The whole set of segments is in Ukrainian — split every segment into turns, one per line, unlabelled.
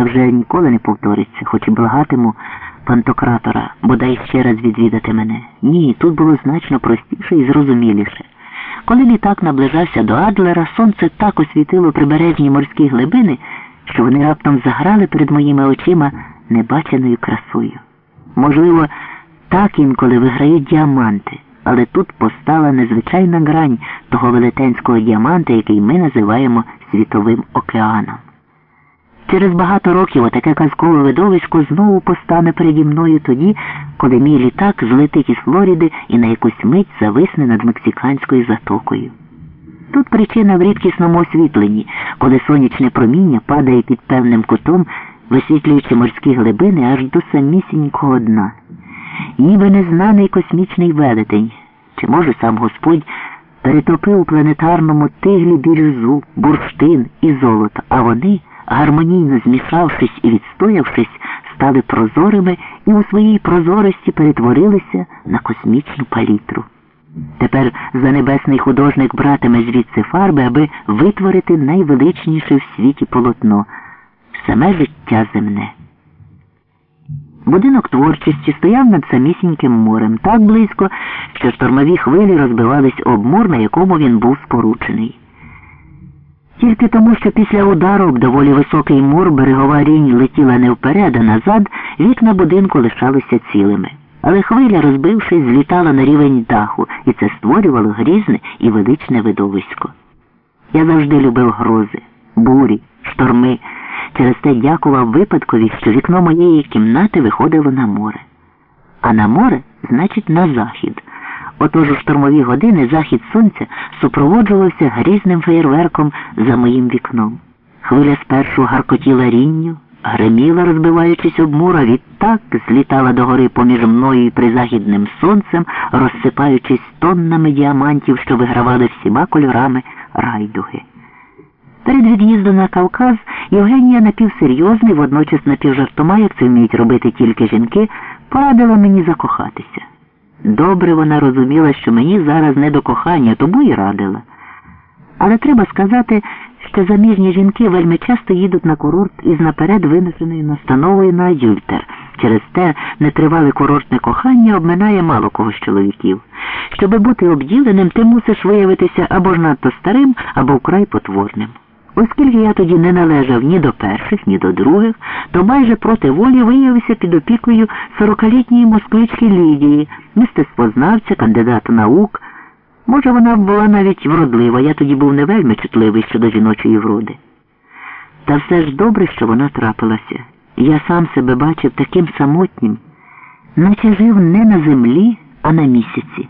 та вже ніколи не повториться, хоч і благатиму пантократора, бодай ще раз відвідати мене. Ні, тут було значно простіше і зрозуміліше. Коли літак наближався до Адлера, сонце так освітило прибережні морські глибини, що вони раптом заграли перед моїми очима небаченою красою. Можливо, так інколи виграють діаманти, але тут постала незвичайна грань того велетенського діаманта, який ми називаємо світовим океаном. Через багато років отаке казкове видовисько знову постане переді мною тоді, коли мій літак злетить із Флоріди і на якусь мить зависне над мексиканською затокою. Тут причина в рідкісному освітленні, коли сонячне проміння падає під певним кутом, висвітлюючи морські глибини аж до самісінького дна. Ніби незнаний космічний велетень, чи може сам Господь перетопив у планетарному тиглі бірюзу, бурштин і золото, а вони гармонійно змішавшись і відстоявшись, стали прозорими і у своїй прозорості перетворилися на космічну палітру. Тепер занебесний художник братиме звідси фарби, аби витворити найвеличніше в світі полотно саме життя земне. Будинок творчості стояв над самісіньким морем так близько, що штормові хвилі розбивались об мур, на якому він був споручений. Тільки тому, що після удару об доволі високий мур берегова рінь летіла не вперед, а назад, вікна будинку лишалися цілими. Але хвиля, розбившись, злітала на рівень даху, і це створювало грізне і величне видовисько. Я завжди любив грози, бурі, шторми. Через те дякував випадкові, що вікно моєї кімнати виходило на море. А на море, значить, на захід. Отож у штормові години захід сонця супроводжувався грізним феєрверком за моїм вікном. Хвиля спершу гаркотіла рінню, греміла, розбиваючись об мура, відтак злітала догори поміж мною і призахідним сонцем, розсипаючись тоннами діамантів, що вигравали всіма кольорами райдуги. Перед від'їздом на Кавказ Євгенія напівсерйозний, водночас напівжартома, як це вміють робити тільки жінки, порадила мені закохатися. Добре вона розуміла, що мені зараз не до кохання, тому і радила. Але треба сказати, що заміжні жінки вельми часто їдуть на курорт із наперед винесеною настановою на адюльтер. Через те нетривале курортне кохання обминає мало кого з чоловіків. Щоби бути обділеним, ти мусиш виявитися або ж надто старим, або вкрай потворним. Оскільки я тоді не належав ні до перших, ні до других, то майже проти волі виявився під опікою сорокалітньої москвички Лідії, мистецтвознавця, кандидата наук. Може, вона була навіть вродлива, я тоді був не вельми чутливий щодо жіночої вроди. Та все ж добре, що вона трапилася. Я сам себе бачив таким самотнім, наче жив не на землі, а на місяці.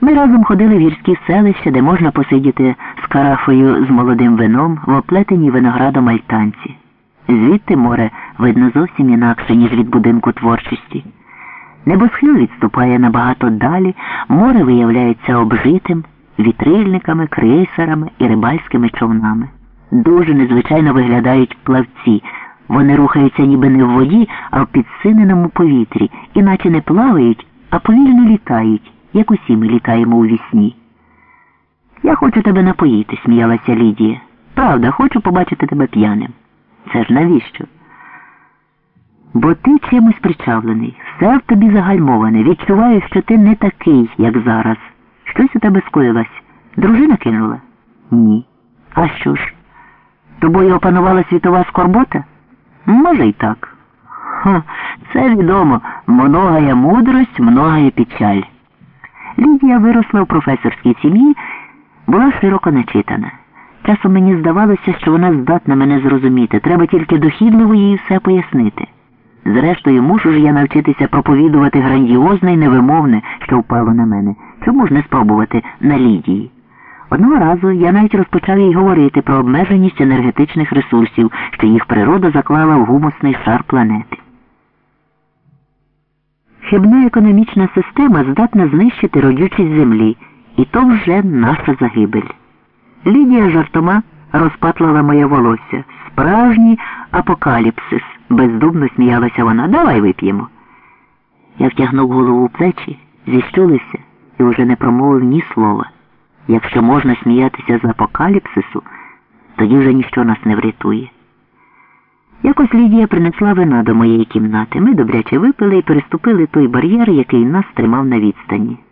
Ми разом ходили в гірські селища, де можна посидіти з карафою з молодим вином в оплетеній виноградом альтанці. Звідти море видно зовсім інакше, ніж від будинку творчості. Небосхил відступає набагато далі, море виявляється обжитим, вітрильниками, крейсерами і рибальськими човнами. Дуже незвичайно виглядають плавці. Вони рухаються ніби не в воді, а в підсиненому повітрі, іначе не плавають, а повільно літають як усі ми літаємо у вісні. Я хочу тебе напоїти, сміялася Лідія. Правда, хочу побачити тебе п'яним. Це ж навіщо? Бо ти чимось причавлений, все в тобі загальмоване, відчуваю, що ти не такий, як зараз. Щось у тебе скоїлось. Дружина кинула? Ні. А що ж? Тобою опанувала світова скорбота? Може й так. Ха, це відомо. Многая мудрость, многая печаль. Лідія виросла в професорській сім'ї, була широко начитана. Часом мені здавалося, що вона здатна мене зрозуміти. Треба тільки дохідливо їй все пояснити. Зрештою, мушу ж я навчитися проповідувати грандіозне і невимовне, що впало на мене. Чому ж не спробувати на Лідії? Одного разу я навіть розпочав їй говорити про обмеженість енергетичних ресурсів, що їх природа заклала в гумусний шар планети. Хибна економічна система здатна знищити родючість землі, і то вже наша загибель. Лідія жартома розпатлала моє волосся. Справжній апокаліпсис, бездумно сміялася вона. Давай вип'ємо. Я втягнув голову у плечі, зіщулився і вже не промовив ні слова. Якщо можна сміятися з апокаліпсису, тоді вже ніщо нас не врятує. Якось Лідія принесла вина до моєї кімнати. Ми добряче випили і переступили той бар'єр, який нас тримав на відстані.